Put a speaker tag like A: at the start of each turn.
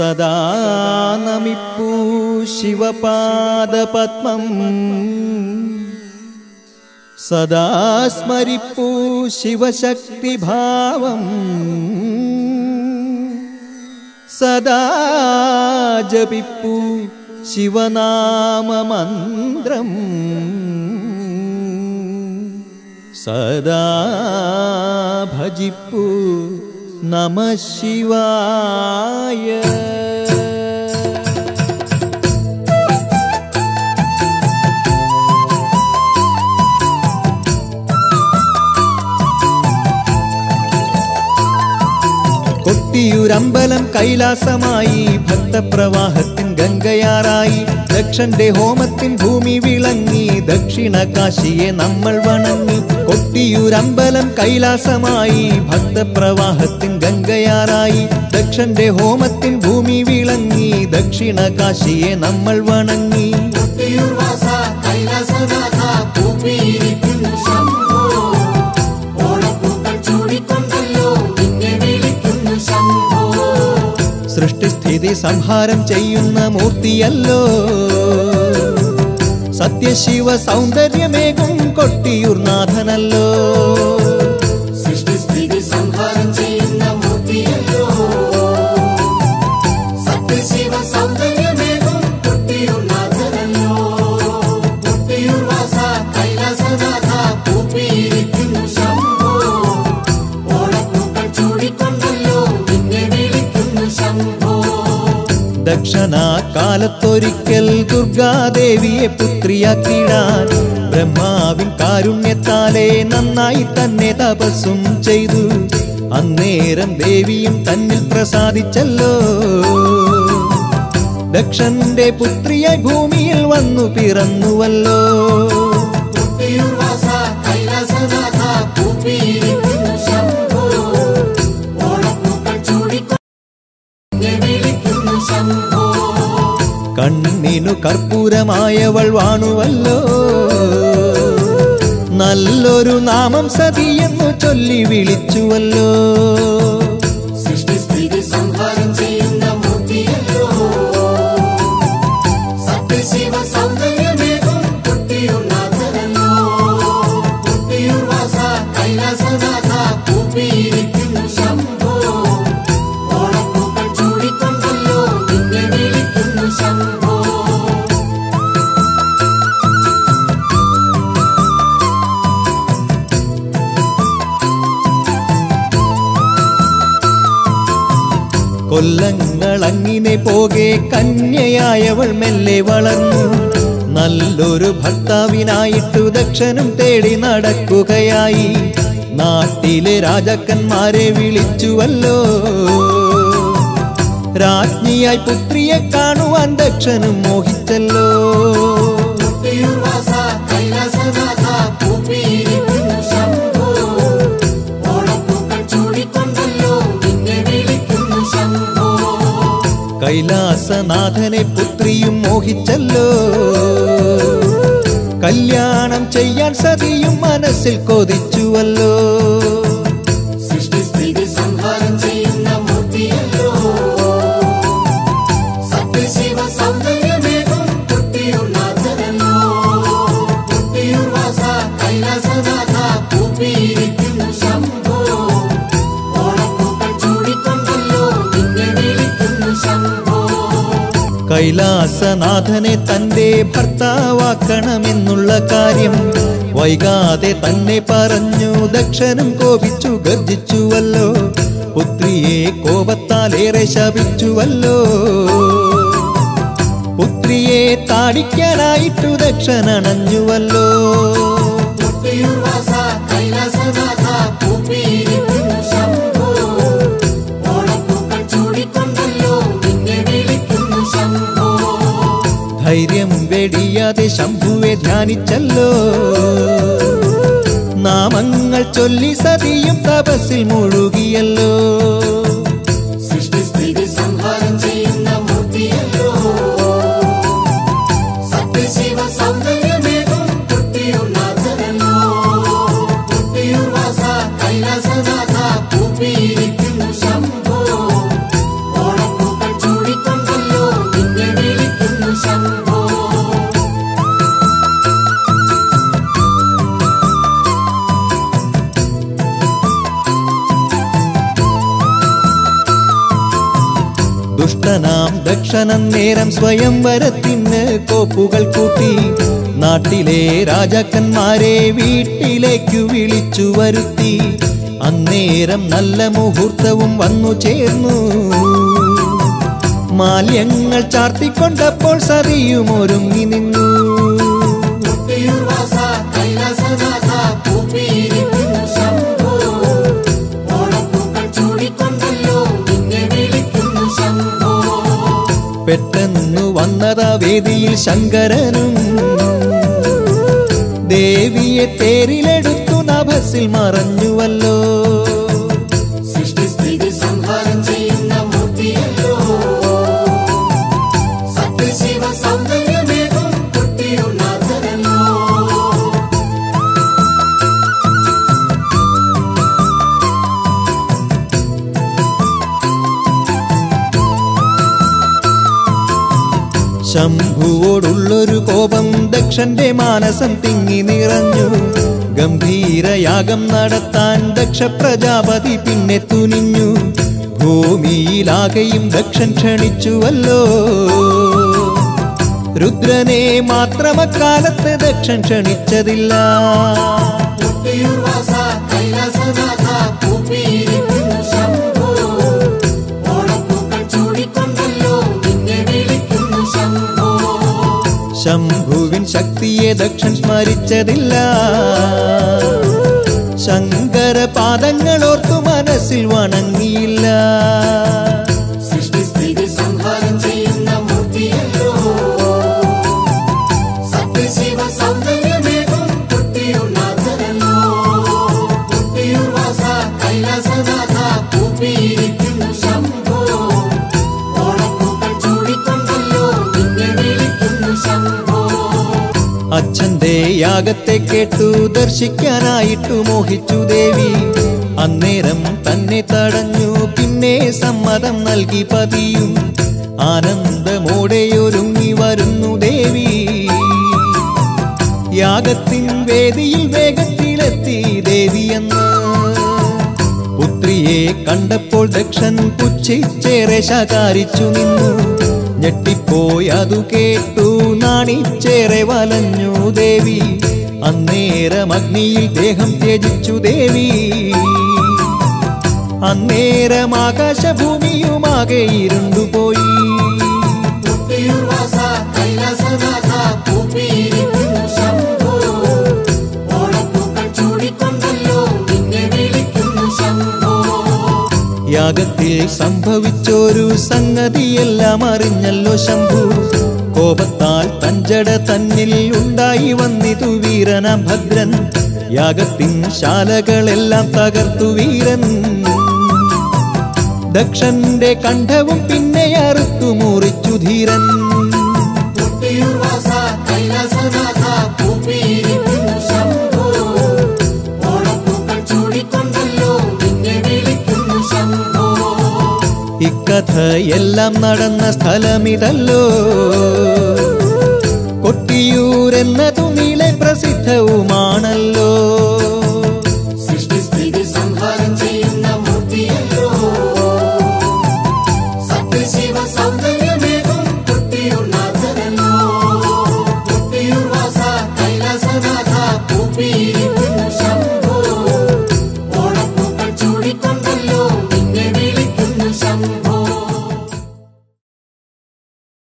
A: सदा सदानमिप्पु शिवपादपद्मम्। सदा स्मरिप्पु शिवशक्तिभावम्। सदा जपिप्पु शिवनाममन्त्रम्। सदा भजिप्पु നമ ശിവായ കൊട്ടിയൂരമ്പലം കൈലാസമായി ഭക്തപ്രവാഹത്തിൻ ഗംഗയാറായി. ദക്ഷന്റെ ഹോമത്തിൻ ഭൂമി വിളങ്ങി. ദക്ഷിണ കാശിയെ നമ്മൾ വണങ്ങി. കൊട്ടിയൂരമ്പലം കൈലാസമായി. ഭക്തപ്രവാഹത്തിൻ ഗംഗയാറായി. ദക്ഷന്റെ ഹോമത്തിൻ ഭൂമി വിളങ്ങി. ദക്ഷിണ കാശിയെ നമ്മൾ വണങ്ങി.
B: കൊട്ടിയൂർ
A: സൃഷ്ടിസ്ഥിതി സംഹാരം ചെയ്യുന്ന മൂർത്തിയല്ലോ. സത്യശിവ സൗന്ദര്യമേകും കൊട്ടിയൂർനാഥനല്ലോ. ദക്ഷണാകാലത്തൊരിക്കൽ ദുർഗാദേവിയെ പുത്രിയാക്കിടാൻ ബ്രഹ്മാവിൻ കാരുണ്യത്താലെ നന്നായി തന്നെ തപസ്സും ചെയ്തു. അന്നേരം ദേവിയും തന്നിൽ പ്രസാദിച്ചല്ലോ. ദക്ഷന്റെ പുത്രിയായി ഭൂമിയിൽ വന്നു പിറന്നുവല്ലോ. കർപ്പൂരമായവൾ വാണുവല്ലോ. നല്ലൊരു നാമം സതിയെന്നു ചൊല്ലി വിളിച്ചുവല്ലോ. കൊല്ലങ്ങൾ അങ്ങിനെ പോകെ കന്യയായവൾ മെല്ലെ വളർന്നു. നല്ലൊരു ഭർത്താവിനായിട്ടു ദക്ഷനും തേടി നടക്കുകയായി. നാട്ടിലെ രാജാക്കന്മാരെ വിളിച്ചുവല്ലോ. രാജ്ഞിയായി പുത്രിയെ കാണുവാൻ ദക്ഷനും മോഹിച്ചല്ലോ.
B: കൈലാസനാഥ
A: കൈലാസനാഥനെ പുത്രിയും മോഹിച്ചല്ലോ. കല്യാണം ചെയ്യാൻ സതിയും മനസ്സിൽ കൊതിച്ചുവല്ലോ. കൈലാസനാഥനെ തന്റെ ഭർത്താവാക്കണമെന്നുള്ള കാര്യം വൈകാതെ തന്നെ പറഞ്ഞു ദക്ഷനും കോപിച്ചു ഗർജിച്ചുവല്ലോ പുത്രിയെ കോപത്താലേറെ ശപിച്ചുവല്ലോ. പുത്രിയെ താടിക്കാനായിട്ടു ദക്ഷനണഞ്ഞുവല്ലോ.
B: കൈലാസനാഥ
A: വെടിയാതെ ശംഭുവെ ധ്യാനിച്ചല്ലോ. നാമങ്ങൾ ചൊല്ലി സതിയും തപസ്സിൽ മുഴുകിയല്ലോ. ദുഷ്ടനാം നേരം സ്വയംവരത്തിന് കോപ്പുകൾ കൂട്ടി. നാട്ടിലെ രാജാക്കന്മാരെ വീട്ടിലേക്കു വിളിച്ചു വരുത്തി. അന്നേരം നല്ല മുഹൂർത്തവും വന്നു ചേർന്നു. മാല്യങ്ങൾ ചാർത്തിക്കൊണ്ടപ്പോൾ സതിയും ഒരുങ്ങി നിന്നു. പെട്ടെന്നു വന്നതാ വേദിയിൽ ശങ്കരനും. ദേവിയെ തേരിലെടുത്തു നഭസിൽ മറഞ്ഞുവല്ലോ. ശംഭുവോടുള്ളൊരു കോപം ദക്ഷന്റെ മാനസം തിങ്ങി നിറഞ്ഞു. ഗംഭീരയാഗം നടത്താൻ ദക്ഷ പ്രജാപതി പിന്നെ തുനിഞ്ഞു. ഭൂമിയിലാകെയും ദക്ഷൻ ക്ഷണിച്ചുവല്ലോ. രുദ്രനെ മാത്രമക്കാലത്ത് ദക്ഷൻ ക്ഷണിച്ചതില്ല. ശംഭുവിൻ ശക്തിയെ ദക്ഷൻ സ്മരിച്ചതില്ല. ശങ്കര പാദങ്ങളോർത്തു മനസ്സിൽ വണങ്ങിയില്ല.
B: സൃഷ്ടിസ്ഥിതി സംഹാരം
A: യാഗത്തെ കേട്ടു ദർശിക്കാനായിട്ടു മോഹിച്ചു ദേവി. അന്നേരം തന്നെ തടഞ്ഞു പിന്നെ സമ്മതം നൽകി പതിയും. ആനന്ദമോടെ ഒരുങ്ങി വരുന്നു ദേവി. യാഗത്തിൻ വേദിയിൽ വേഗത്തിലെത്തി ദേവിയെന്ന് പുത്രിയെ കണ്ടപ്പോൾ ദക്ഷൻ പുച്ഛിച്ചേറെ ശകാരിച്ചു നിന്നു. ഞെട്ടിപ്പോയി അതു കേട്ടു നാണിച്ചേറെ വലഞ്ഞു ദേവി. അന്നേരം അഗ്നിയിൽ ദേഹം ത്യജിച്ചു ദേവി. അന്നേരം ആകാശഭൂമിയുമാകെ ഇരുണ്ടുപോയി
B: കൈലാസനാഥ കൂപ്പിയിരിക്കുന്നു
A: യാഗത്തിൽ സംഭവിച്ചൊരു സംഗതിയെല്ലാം അറിഞ്ഞല്ലോ ശംഭു. കോപത്താൽ തഞ്ചട തന്നിൽ ഉണ്ടായി വന്നിതു വീരനാം ഭദ്രൻ യാഗത്തിൻ ശാലകളെല്ലാം തകർത്തു വീരൻ. ദക്ഷന്റെ കണ്ഠവും പിന്നെ അറുത്തു മുറിച്ചു ധീരൻ.
B: കൈലാസനാഥ
A: ഇക്കഥയെല്ലാം നടന്ന സ്ഥലമിതല്ലോ. കൊട്ടിയൂരെന്ന നീളെ പ്രസിദ്ധവുമാണല്ലോ.